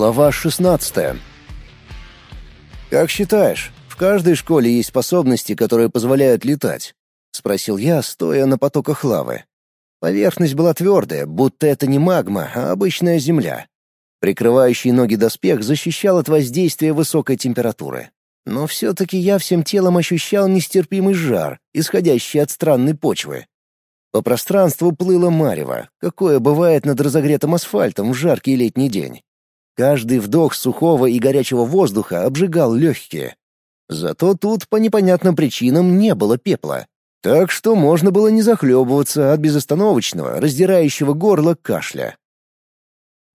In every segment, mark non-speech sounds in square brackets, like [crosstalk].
Глава 16 «Как считаешь, в каждой школе есть способности, которые позволяют летать?» — спросил я, стоя на потоках лавы. Поверхность была твердая, будто это не магма, а обычная земля. Прикрывающий ноги доспех защищал от воздействия высокой температуры. Но все-таки я всем телом ощущал нестерпимый жар, исходящий от странной почвы. По пространству плыло марево, какое бывает над разогретым асфальтом в жаркий летний день. Каждый вдох сухого и горячего воздуха обжигал легкие. Зато тут по непонятным причинам не было пепла. Так что можно было не захлебываться от безостановочного, раздирающего горло кашля.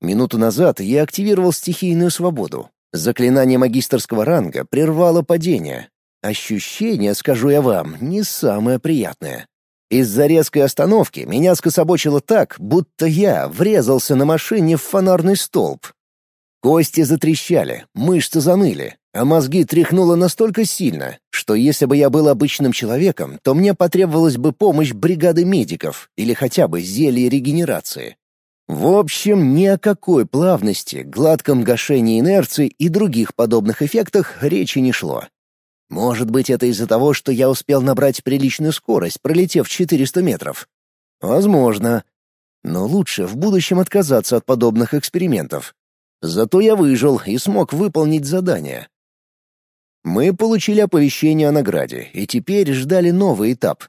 Минуту назад я активировал стихийную свободу. Заклинание магистрского ранга прервало падение. Ощущение, скажу я вам, не самое приятное. Из-за резкой остановки меня скособочило так, будто я врезался на машине в фонарный столб, Кости затрещали, мышцы заныли, а мозги тряхнуло настолько сильно, что если бы я был обычным человеком, то мне потребовалась бы помощь бригады медиков или хотя бы зелье регенерации. В общем, ни о какой плавности, гладком гашении инерции и других подобных эффектах речи не шло. Может быть, это из-за того, что я успел набрать приличную скорость, пролетев 400 метров? Возможно. Но лучше в будущем отказаться от подобных экспериментов. Зато я выжил и смог выполнить задание. Мы получили оповещение о награде и теперь ждали новый этап.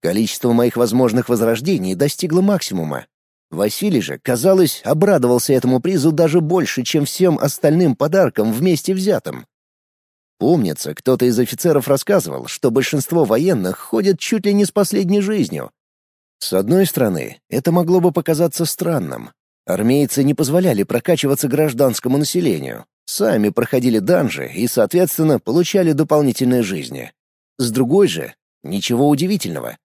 Количество моих возможных возрождений достигло максимума. Василий же, казалось, обрадовался этому призу даже больше, чем всем остальным подаркам вместе взятым. Помнится, кто-то из офицеров рассказывал, что большинство военных ходят чуть ли не с последней жизнью. С одной стороны, это могло бы показаться странным, Армейцы не позволяли прокачиваться гражданскому населению. Сами проходили данжи и, соответственно, получали дополнительные жизни. С другой же, ничего удивительного.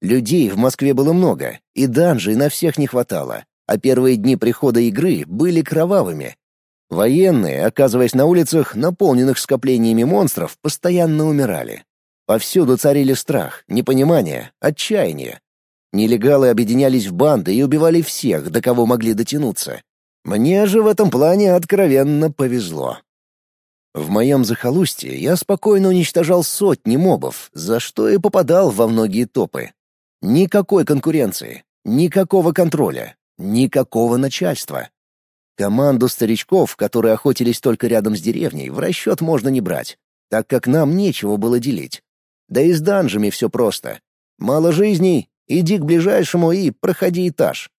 Людей в Москве было много, и данжей на всех не хватало, а первые дни прихода игры были кровавыми. Военные, оказываясь на улицах, наполненных скоплениями монстров, постоянно умирали. Повсюду царили страх, непонимание, отчаяние. Нелегалы объединялись в банды и убивали всех, до кого могли дотянуться. Мне же в этом плане откровенно повезло. В моем захолустье я спокойно уничтожал сотни мобов, за что и попадал во многие топы. Никакой конкуренции, никакого контроля, никакого начальства. Команду старичков, которые охотились только рядом с деревней, в расчет можно не брать, так как нам нечего было делить. Да и с данжами все просто. Мало жизней Иди к ближайшему и проходи этаж.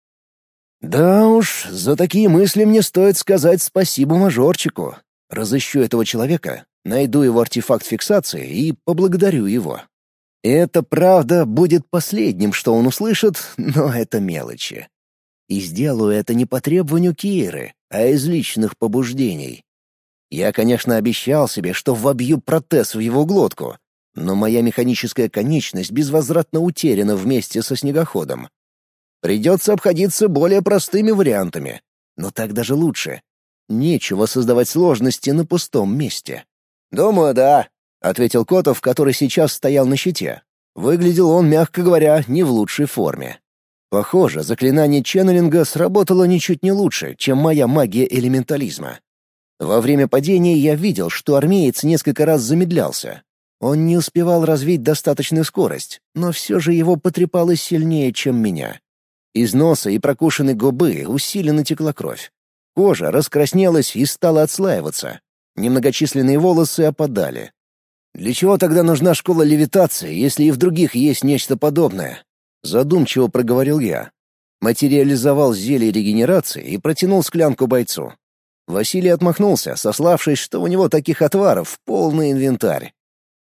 Да уж, за такие мысли мне стоит сказать спасибо мажорчику. Разыщу этого человека, найду его артефакт фиксации и поблагодарю его. Это, правда, будет последним, что он услышит, но это мелочи. И сделаю это не по требованию Киры, а из личных побуждений. Я, конечно, обещал себе, что вобью протез в его глотку, но моя механическая конечность безвозвратно утеряна вместе со снегоходом. Придется обходиться более простыми вариантами, но так даже лучше. Нечего создавать сложности на пустом месте. «Думаю, да», — ответил Котов, который сейчас стоял на щите. Выглядел он, мягко говоря, не в лучшей форме. Похоже, заклинание ченнелинга сработало ничуть не лучше, чем моя магия элементализма. Во время падения я видел, что армеец несколько раз замедлялся, он не успевал развить достаточную скорость, но все же его потрепало сильнее, чем меня. Из носа и прокушенной губы усиленно текла кровь. Кожа раскраснелась и стала отслаиваться. Немногочисленные волосы опадали. «Для чего тогда нужна школа левитации, если и в других есть нечто подобное?» Задумчиво проговорил я. Материализовал зелье регенерации и протянул склянку бойцу. Василий отмахнулся, сославшись, что у него таких отваров полный инвентарь.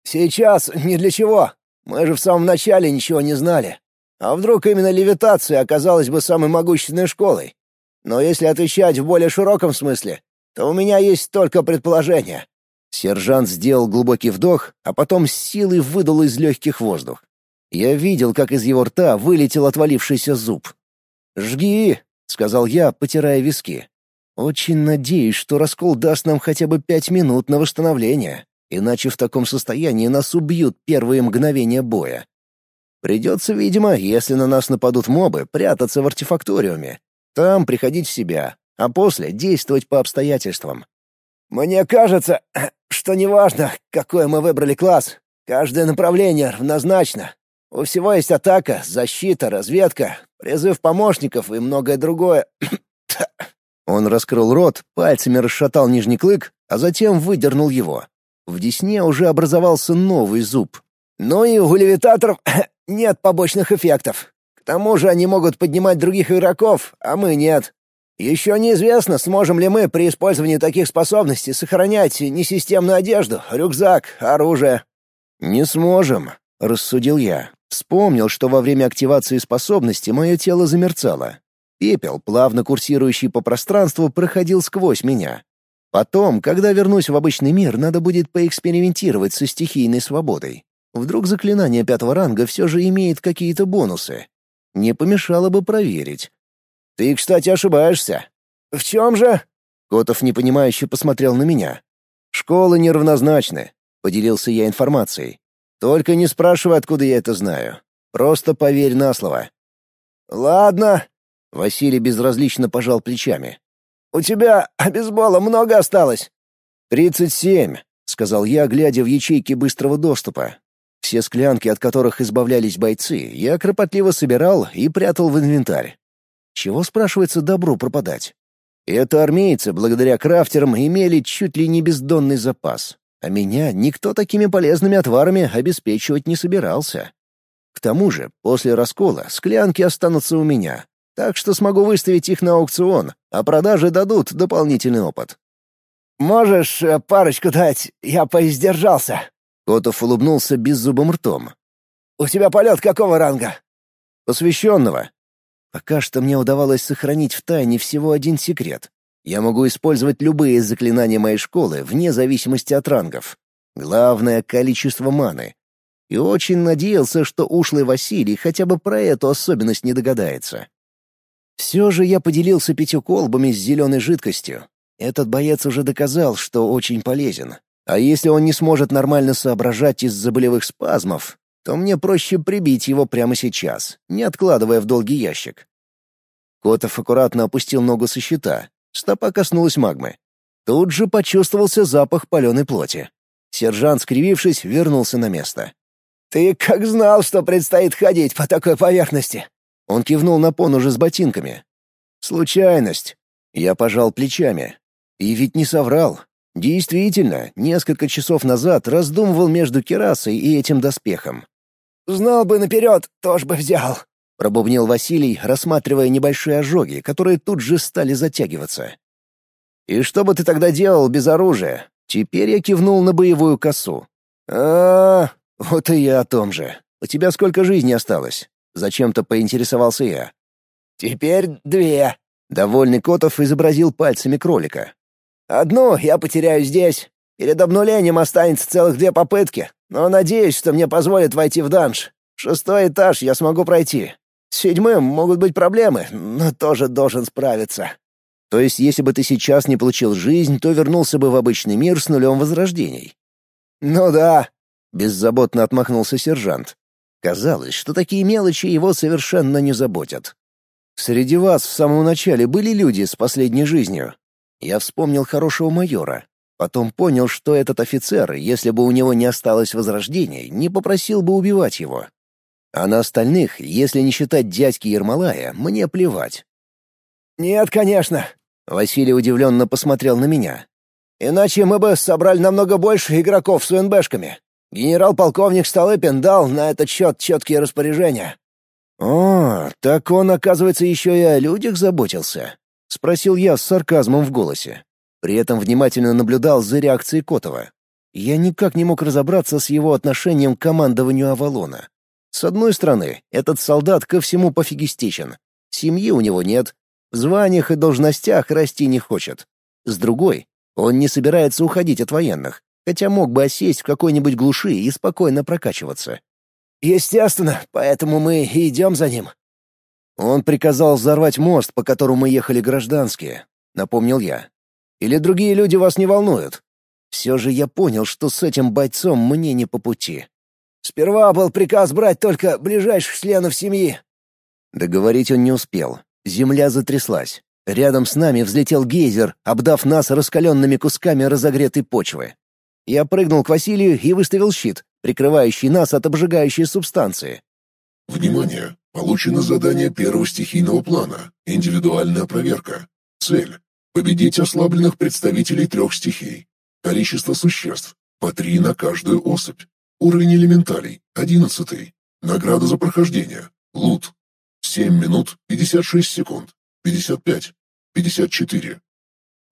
«Сейчас ни для чего. Мы же в самом начале ничего не знали. А вдруг именно левитация оказалась бы самой могущественной школой? Но если отвечать в более широком смысле, то у меня есть только предположение». Сержант сделал глубокий вдох, а потом с силой выдал из легких воздух. Я видел, как из его рта вылетел отвалившийся зуб. «Жги!» — сказал я, потирая виски. «Очень надеюсь, что раскол даст нам хотя бы пять минут на восстановление». Иначе в таком состоянии нас убьют первые мгновения боя. Придется, видимо, если на нас нападут мобы, прятаться в артефакториуме. Там приходить в себя, а после действовать по обстоятельствам. «Мне кажется, [clears throat] что неважно, какой мы выбрали класс, каждое направление равнозначно. У всего есть атака, защита, разведка, призыв помощников и многое другое. [clears throat] Он раскрыл рот, пальцами расшатал нижний клык, а затем выдернул его. В десне уже образовался новый зуб. Ну и у левитаторов [coughs] нет побочных эффектов. К тому же они могут поднимать других игроков, а мы нет. Еще неизвестно, сможем ли мы при использовании таких способностей сохранять несистемную одежду, рюкзак, оружие. «Не сможем», — рассудил я. Вспомнил, что во время активации способности мое тело замерцало. Пепел, плавно курсирующий по пространству, проходил сквозь меня. Потом, когда вернусь в обычный мир, надо будет поэкспериментировать со стихийной свободой. Вдруг заклинание пятого ранга все же имеет какие-то бонусы. Не помешало бы проверить. «Ты, кстати, ошибаешься». «В чем же?» Котов непонимающе посмотрел на меня. «Школы неравнозначны», — поделился я информацией. Только не спрашивай, откуда я это знаю. Просто поверь на слово. Ладно. Василий безразлично пожал плечами. У тебя [laughs] обезбола много осталось? «Тридцать семь», — сказал я, глядя в ячейки быстрого доступа. Все склянки, от которых избавлялись бойцы, я кропотливо собирал и прятал в инвентарь. Чего, спрашивается, добру пропадать? Это армейцы, благодаря крафтерам, имели чуть ли не бездонный запас. А меня никто такими полезными отварами обеспечивать не собирался. К тому же, после раскола склянки останутся у меня, так что смогу выставить их на аукцион, а продажи дадут дополнительный опыт. «Можешь э, парочку дать? Я поиздержался». Котов улыбнулся беззубым ртом. «У тебя полет какого ранга?» «Посвященного». Пока что мне удавалось сохранить в тайне всего один секрет. Я могу использовать любые заклинания моей школы вне зависимости от рангов. Главное — количество маны. И очень надеялся, что ушлый Василий хотя бы про эту особенность не догадается. Все же я поделился пятью колбами с зеленой жидкостью. Этот боец уже доказал, что очень полезен. А если он не сможет нормально соображать из-за болевых спазмов, то мне проще прибить его прямо сейчас, не откладывая в долгий ящик. Котов аккуратно опустил ногу со щита, Стопа коснулась магмы. Тут же почувствовался запах паленой плоти. Сержант, скривившись, вернулся на место. «Ты как знал, что предстоит ходить по такой поверхности?» Он кивнул на пон уже с ботинками. «Случайность». Я пожал плечами. И ведь не соврал. Действительно, несколько часов назад раздумывал между керасой и этим доспехом. «Знал бы наперед, тоже бы взял», — пробубнил Василий, рассматривая небольшие ожоги, которые тут же стали затягиваться. «И что бы ты тогда делал без оружия?» Теперь я кивнул на боевую косу. а, -а вот и я о том же. У тебя сколько жизни осталось?» Зачем-то поинтересовался я. «Теперь две». Довольный Котов изобразил пальцами кролика. «Одну я потеряю здесь. Перед обнулением останется целых две попытки, но надеюсь, что мне позволят войти в данж. Шестой этаж я смогу пройти. С седьмым могут быть проблемы, но тоже должен справиться. То есть, если бы ты сейчас не получил жизнь, то вернулся бы в обычный мир с нулем возрождений? Ну да, беззаботно отмахнулся сержант. Казалось, что такие мелочи его совершенно не заботят. Среди вас в самом начале были люди с последней жизнью. Я вспомнил хорошего майора. Потом понял, что этот офицер, если бы у него не осталось возрождений, не попросил бы убивать его. А на остальных, если не считать дядьки Ермолая, мне плевать. «Нет, конечно», — Василий удивленно посмотрел на меня. «Иначе мы бы собрали намного больше игроков с УНБшками. Генерал-полковник Столыпин дал на этот счет четкие распоряжения». «О, так он, оказывается, еще и о людях заботился?» — спросил я с сарказмом в голосе. При этом внимательно наблюдал за реакцией Котова. Я никак не мог разобраться с его отношением к командованию Авалона. С одной стороны, этот солдат ко всему пофигистичен. Семьи у него нет, в званиях и должностях расти не хочет. С другой, он не собирается уходить от военных, хотя мог бы осесть в какой-нибудь глуши и спокойно прокачиваться. «Естественно, поэтому мы и идем за ним». «Он приказал взорвать мост, по которому ехали гражданские», — напомнил я. «Или другие люди вас не волнуют?» Все же я понял, что с этим бойцом мне не по пути. Сперва был приказ брать только ближайших членов семьи». Договорить он не успел. Земля затряслась. Рядом с нами взлетел гейзер, обдав нас раскаленными кусками разогретой почвы. Я прыгнул к Василию и выставил щит, прикрывающий нас от обжигающей субстанции. Внимание! Получено задание первого стихийного плана. Индивидуальная проверка. Цель – победить ослабленных представителей трех стихий. Количество существ – по три на каждую особь. Уровень элементарий – одиннадцатый. Награда за прохождение – лут. Семь минут 56 секунд. 55. 54.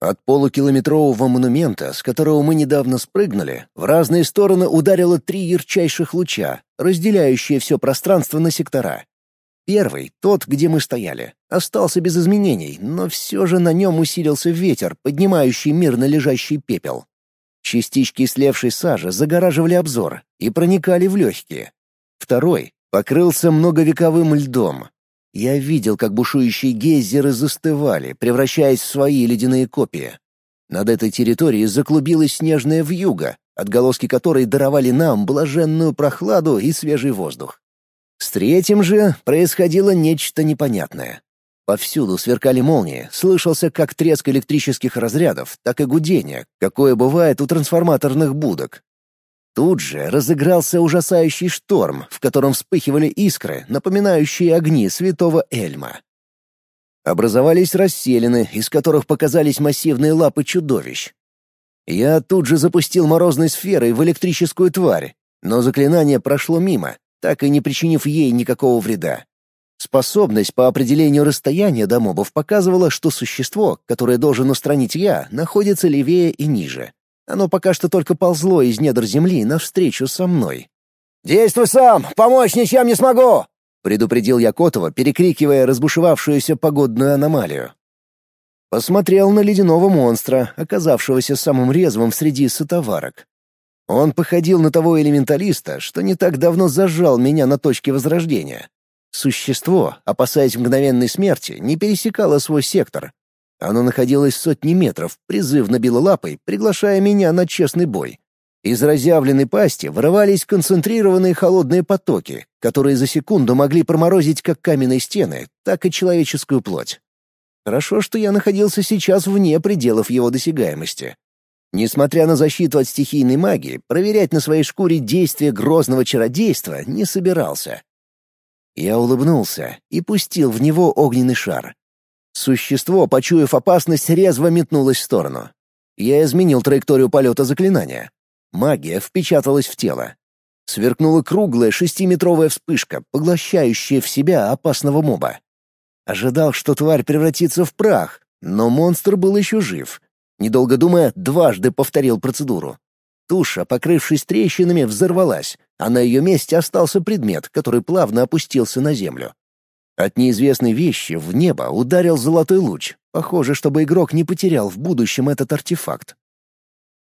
От полукилометрового монумента, с которого мы недавно спрыгнули, в разные стороны ударило три ярчайших луча, разделяющие все пространство на сектора. Первый, тот, где мы стояли, остался без изменений, но все же на нем усилился ветер, поднимающий мирно лежащий пепел. Частички слевшей сажи загораживали обзор и проникали в легкие. Второй покрылся многовековым льдом. Я видел, как бушующие гейзеры застывали, превращаясь в свои ледяные копии. Над этой территорией заклубилась снежная вьюга, отголоски которой даровали нам блаженную прохладу и свежий воздух. С третьим же происходило нечто непонятное. Повсюду сверкали молнии, слышался как треск электрических разрядов, так и гудение, какое бывает у трансформаторных будок. Тут же разыгрался ужасающий шторм, в котором вспыхивали искры, напоминающие огни святого Эльма. Образовались расселины, из которых показались массивные лапы чудовищ. Я тут же запустил морозной сферой в электрическую тварь, но заклинание прошло мимо, так и не причинив ей никакого вреда. Способность по определению расстояния до мобов показывала, что существо, которое должен устранить я, находится левее и ниже. Оно пока что только ползло из недр земли навстречу со мной. «Действуй сам! Помочь ничем не смогу!» — предупредил я Котова, перекрикивая разбушевавшуюся погодную аномалию. Посмотрел на ледяного монстра, оказавшегося самым резвым среди сотоварок. Он походил на того элементалиста, что не так давно зажал меня на точке возрождения. Существо, опасаясь мгновенной смерти, не пересекало свой сектор. Оно находилось сотни метров, призывно било лапой, приглашая меня на честный бой. Из разъявленной пасти вырывались концентрированные холодные потоки, которые за секунду могли проморозить как каменные стены, так и человеческую плоть. Хорошо, что я находился сейчас вне пределов его досягаемости. Несмотря на защиту от стихийной магии, проверять на своей шкуре действие грозного чародейства не собирался. Я улыбнулся и пустил в него огненный шар. Существо, почуяв опасность, резво метнулось в сторону. Я изменил траекторию полета заклинания. Магия впечаталась в тело. Сверкнула круглая шестиметровая вспышка, поглощающая в себя опасного моба. Ожидал, что тварь превратится в прах, но монстр был еще жив Недолго думая, дважды повторил процедуру. Туша, покрывшись трещинами, взорвалась, а на ее месте остался предмет, который плавно опустился на землю. От неизвестной вещи в небо ударил золотой луч. Похоже, чтобы игрок не потерял в будущем этот артефакт.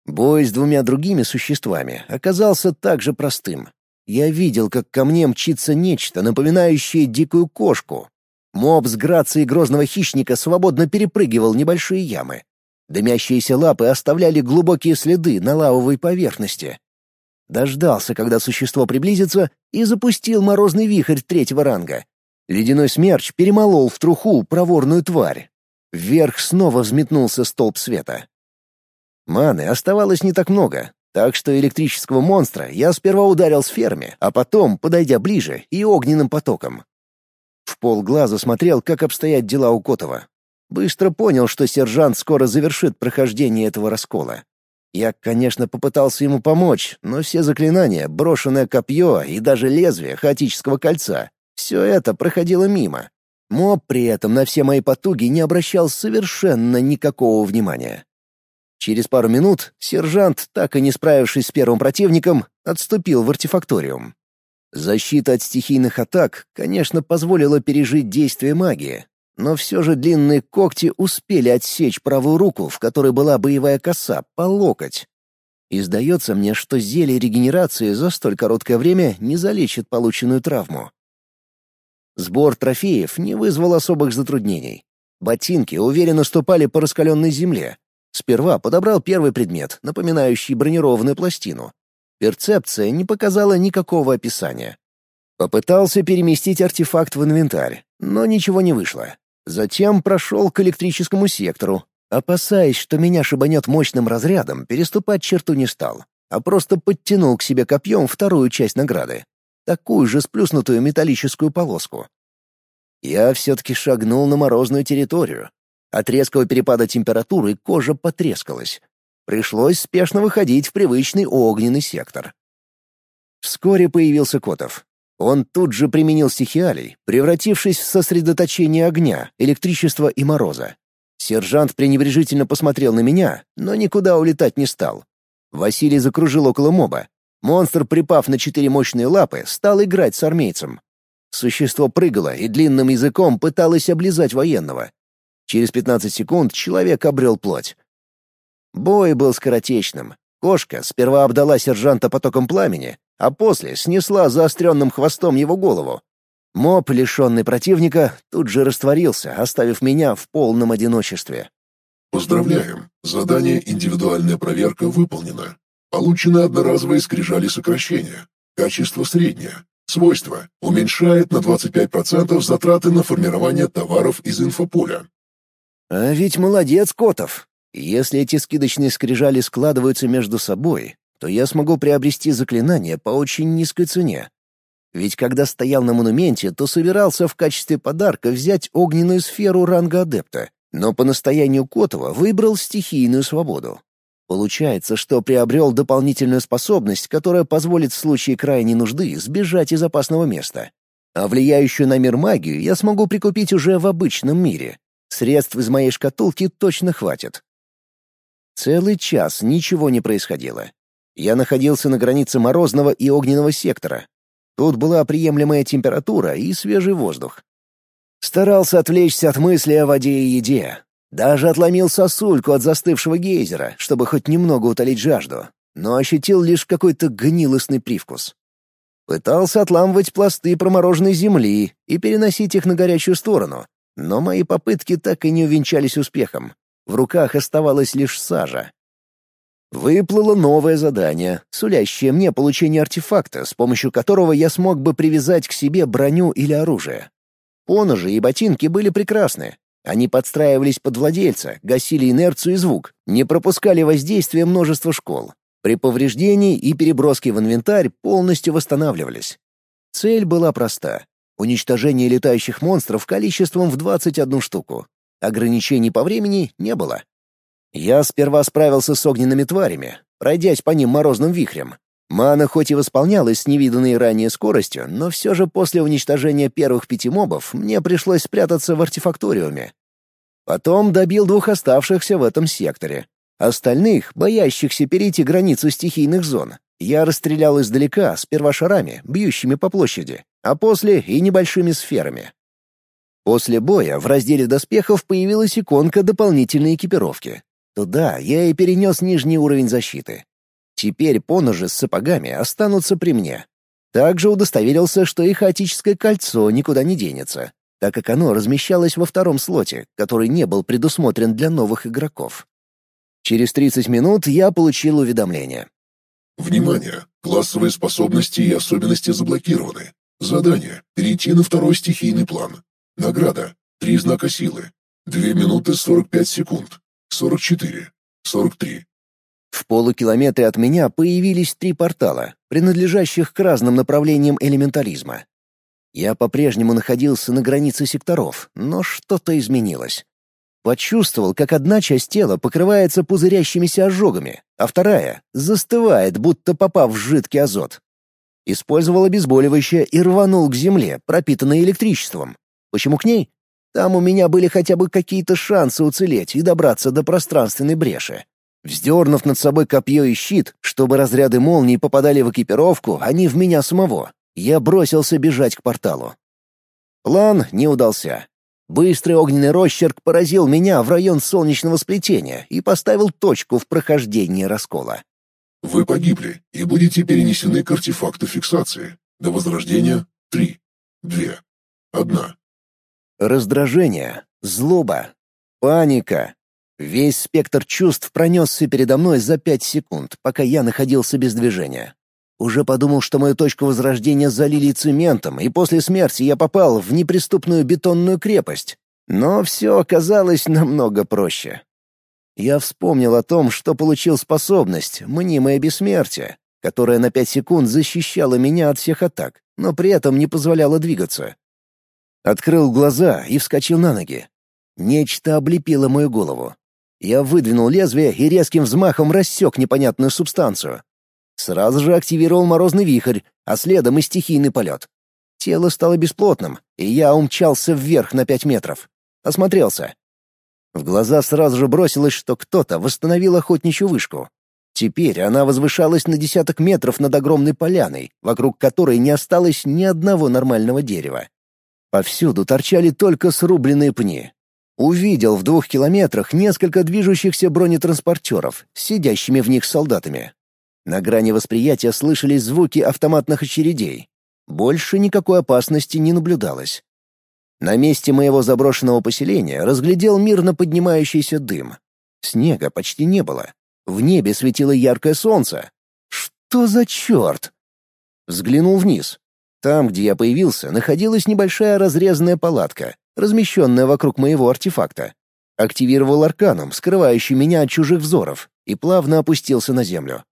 Бой с двумя другими существами оказался также простым. Я видел, как ко мне мчится нечто, напоминающее дикую кошку. Моб с грацией грозного хищника свободно перепрыгивал небольшие ямы. Дымящиеся лапы оставляли глубокие следы на лавовой поверхности. Дождался, когда существо приблизится, и запустил морозный вихрь третьего ранга. Ледяной смерч перемолол в труху проворную тварь. Вверх снова взметнулся столб света. Маны оставалось не так много, так что электрического монстра я сперва ударил сферами, а потом, подойдя ближе, и огненным потоком. В полглаза смотрел, как обстоят дела у Котова. Быстро понял, что сержант скоро завершит прохождение этого раскола. Я, конечно, попытался ему помочь, но все заклинания, брошенное копье и даже лезвие хаотического кольца — все это проходило мимо. Моб при этом на все мои потуги не обращал совершенно никакого внимания. Через пару минут сержант, так и не справившись с первым противником, отступил в артефакториум. Защита от стихийных атак, конечно, позволила пережить действие магии, но все же длинные когти успели отсечь правую руку, в которой была боевая коса, по локоть. И сдается мне, что зелье регенерации за столь короткое время не залечит полученную травму. Сбор трофеев не вызвал особых затруднений. Ботинки уверенно ступали по раскаленной земле. Сперва подобрал первый предмет, напоминающий бронированную пластину. Перцепция не показала никакого описания. Попытался переместить артефакт в инвентарь, но ничего не вышло. Затем прошел к электрическому сектору. Опасаясь, что меня шибанет мощным разрядом, переступать черту не стал, а просто подтянул к себе копьем вторую часть награды. Такую же сплюснутую металлическую полоску. Я все-таки шагнул на морозную территорию. От резкого перепада температуры кожа потрескалась. Пришлось спешно выходить в привычный огненный сектор. Вскоре появился Котов. Он тут же применил стихиалий, превратившись в сосредоточение огня, электричества и мороза. Сержант пренебрежительно посмотрел на меня, но никуда улетать не стал. Василий закружил около моба. Монстр, припав на четыре мощные лапы, стал играть с армейцем. Существо прыгало и длинным языком пыталось облизать военного. Через 15 секунд человек обрел плоть. Бой был скоротечным. Кошка сперва обдала сержанта потоком пламени, а после снесла заостренным хвостом его голову. Моб, лишенный противника, тут же растворился, оставив меня в полном одиночестве. Поздравляем! Задание «Индивидуальная проверка» выполнено. Получено одноразовые скрижали сокращения. Качество среднее. Свойство. Уменьшает на 25% затраты на формирование товаров из инфополя. А ведь молодец, Котов. Если эти скидочные скрижали складываются между собой, то я смогу приобрести заклинание по очень низкой цене. Ведь когда стоял на монументе, то собирался в качестве подарка взять огненную сферу ранга адепта, но по настоянию Котова выбрал стихийную свободу. Получается, что приобрел дополнительную способность, которая позволит в случае крайней нужды сбежать из опасного места. А влияющую на мир магию я смогу прикупить уже в обычном мире. Средств из моей шкатулки точно хватит. Целый час ничего не происходило. Я находился на границе морозного и огненного сектора. Тут была приемлемая температура и свежий воздух. Старался отвлечься от мысли о воде и еде. Даже отломил сосульку от застывшего гейзера, чтобы хоть немного утолить жажду, но ощутил лишь какой-то гнилостный привкус. Пытался отламывать пласты промороженной земли и переносить их на горячую сторону, но мои попытки так и не увенчались успехом. В руках оставалась лишь сажа. Выплыло новое задание, сулящее мне получение артефакта, с помощью которого я смог бы привязать к себе броню или оружие. Поножи и ботинки были прекрасны. Они подстраивались под владельца, гасили инерцию и звук, не пропускали воздействия множества школ. При повреждении и переброске в инвентарь полностью восстанавливались. Цель была проста — уничтожение летающих монстров количеством в 21 штуку. Ограничений по времени не было. Я сперва справился с огненными тварями, пройдясь по ним морозным вихрем. Мана хоть и восполнялась с невиданной ранее скоростью, но все же после уничтожения первых пяти мобов мне пришлось спрятаться в артефакториуме. Потом добил двух оставшихся в этом секторе. Остальных, боящихся перейти границу стихийных зон, я расстрелял издалека, сперва шарами, бьющими по площади, а после и небольшими сферами. После боя в разделе доспехов появилась иконка дополнительной экипировки. Туда я и перенес нижний уровень защиты. Теперь поножи с сапогами останутся при мне. Также удостоверился, что и хаотическое кольцо никуда не денется, так как оно размещалось во втором слоте, который не был предусмотрен для новых игроков. Через 30 минут я получил уведомление. Внимание! Классовые способности и особенности заблокированы. Задание — перейти на второй стихийный план. Награда — три знака силы. Две минуты сорок пять секунд. Сорок четыре. Сорок три. В полукилометре от меня появились три портала, принадлежащих к разным направлениям элементаризма. Я по-прежнему находился на границе секторов, но что-то изменилось. Почувствовал, как одна часть тела покрывается пузырящимися ожогами, а вторая застывает, будто попав в жидкий азот. Использовал обезболивающее и рванул к земле, пропитанной электричеством. Почему к ней? Там у меня были хотя бы какие-то шансы уцелеть и добраться до пространственной бреши. Вздернув над собой копье и щит, чтобы разряды молний попадали в экипировку, а не в меня самого, я бросился бежать к порталу. План не удался. Быстрый огненный росчерк поразил меня в район солнечного сплетения и поставил точку в прохождении раскола. Вы погибли и будете перенесены к артефакту фиксации. До возрождения — три, две, одна. Раздражение, злоба, паника. Весь спектр чувств пронесся передо мной за пять секунд, пока я находился без движения. Уже подумал, что мою точку возрождения залили цементом, и после смерти я попал в неприступную бетонную крепость. Но все оказалось намного проще. Я вспомнил о том, что получил способность, мнимое бессмертие, которая на пять секунд защищала меня от всех атак, но при этом не позволяла двигаться. Открыл глаза и вскочил на ноги. Нечто облепило мою голову. Я выдвинул лезвие и резким взмахом рассек непонятную субстанцию. Сразу же активировал морозный вихрь, а следом и стихийный полет. Тело стало бесплотным, и я умчался вверх на пять метров. Осмотрелся. В глаза сразу же бросилось, что кто-то восстановил охотничью вышку. Теперь она возвышалась на десяток метров над огромной поляной, вокруг которой не осталось ни одного нормального дерева. Повсюду торчали только срубленные пни. Увидел в двух километрах несколько движущихся бронетранспортеров, сидящими в них солдатами. На грани восприятия слышались звуки автоматных очередей. Больше никакой опасности не наблюдалось. На месте моего заброшенного поселения разглядел мирно поднимающийся дым. Снега почти не было. В небе светило яркое солнце. Что за черт? Взглянул вниз. Там, где я появился, находилась небольшая разрезанная палатка, размещенная вокруг моего артефакта. Активировал арканом, скрывающий меня от чужих взоров, и плавно опустился на землю.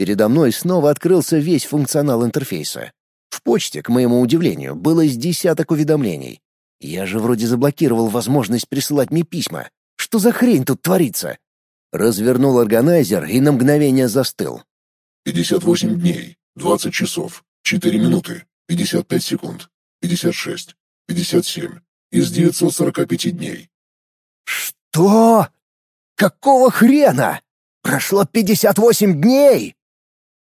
Передо мной снова открылся весь функционал интерфейса. В почте, к моему удивлению, было с десяток уведомлений. Я же вроде заблокировал возможность присылать мне письма. Что за хрень тут творится? Развернул органайзер и на мгновение застыл. 58 дней, 20 часов, 4 минуты, 55 секунд, 56, 57 из 945 дней. Что? Какого хрена? Прошло 58 дней!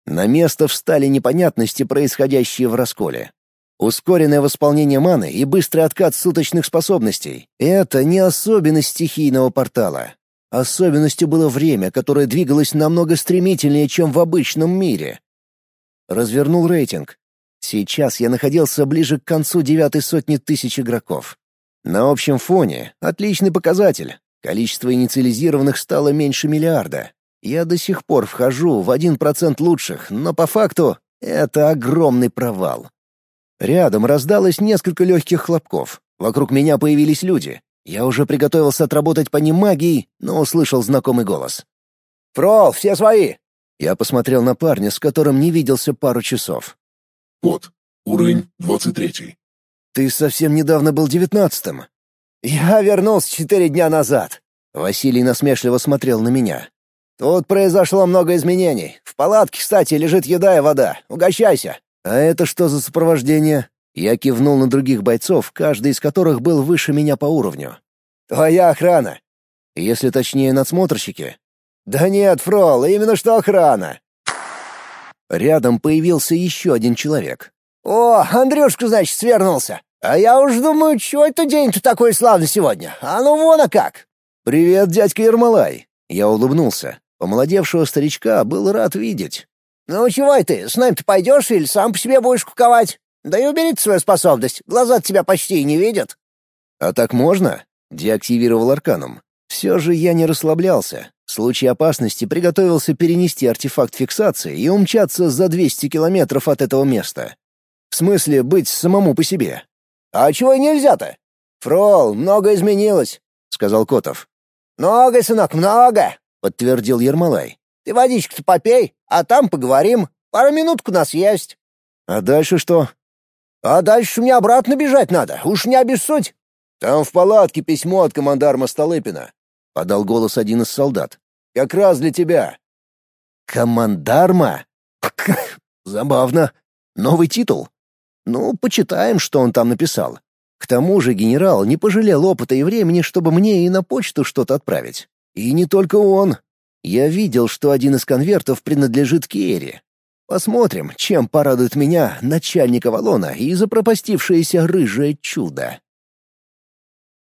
На место встали непонятности, происходящие в расколе. Ускоренное восполнение маны и быстрый откат суточных способностей — это не особенность стихийного портала. Особенностью было время, которое двигалось намного стремительнее, чем в обычном мире. Развернул рейтинг. Сейчас я находился ближе к концу девятой сотни тысяч игроков. На общем фоне — отличный показатель. Количество инициализированных стало меньше миллиарда. Я до сих пор вхожу в один процент лучших, но по факту это огромный провал. Рядом раздалось несколько легких хлопков. Вокруг меня появились люди. Я уже приготовился отработать по ним магией, но услышал знакомый голос. «Фрол, все свои!» Я посмотрел на парня, с которым не виделся пару часов. Код. Уровень 23. «Ты совсем недавно был девятнадцатым». «Я вернулся четыре дня назад». Василий насмешливо смотрел на меня. «Тут произошло много изменений. В палатке, кстати, лежит еда и вода. Угощайся». «А это что за сопровождение?» Я кивнул на других бойцов, каждый из которых был выше меня по уровню. «Твоя охрана». «Если точнее, надсмотрщики». «Да нет, Фрол, именно что охрана». Рядом появился еще один человек. «О, Андрюшка, значит, свернулся. А я уж думаю, что это день-то такой славный сегодня. А ну вон а как!» «Привет, дядька Ермолай!» Я улыбнулся. Помолодевшего старичка был рад видеть. «Ну чего ты, с нами-то пойдешь или сам по себе будешь куковать? Да и убери свою способность, глаза тебя почти и не видят». «А так можно?» — деактивировал арканом. Все же я не расслаблялся. В случае опасности приготовился перенести артефакт фиксации и умчаться за 200 километров от этого места. В смысле, быть самому по себе. «А чего нельзя-то? Фрол, много изменилось», — сказал Котов. «Много, сынок, много», — подтвердил Ермолай. «Ты водичку-то попей, а там поговорим. Пару минуток у нас есть». «А дальше что?» «А дальше мне обратно бежать надо, уж не обессудь». «Там в палатке письмо от командарма Столыпина», — подал голос один из солдат. «Как раз для тебя». «Командарма? [laughs] Забавно. Новый титул? Ну, почитаем, что он там написал. К тому же генерал не пожалел опыта и времени, чтобы мне и на почту что-то отправить. И не только он. Я видел, что один из конвертов принадлежит Киере. Посмотрим, чем порадует меня начальник Авалона и запропастившееся рыжее чудо.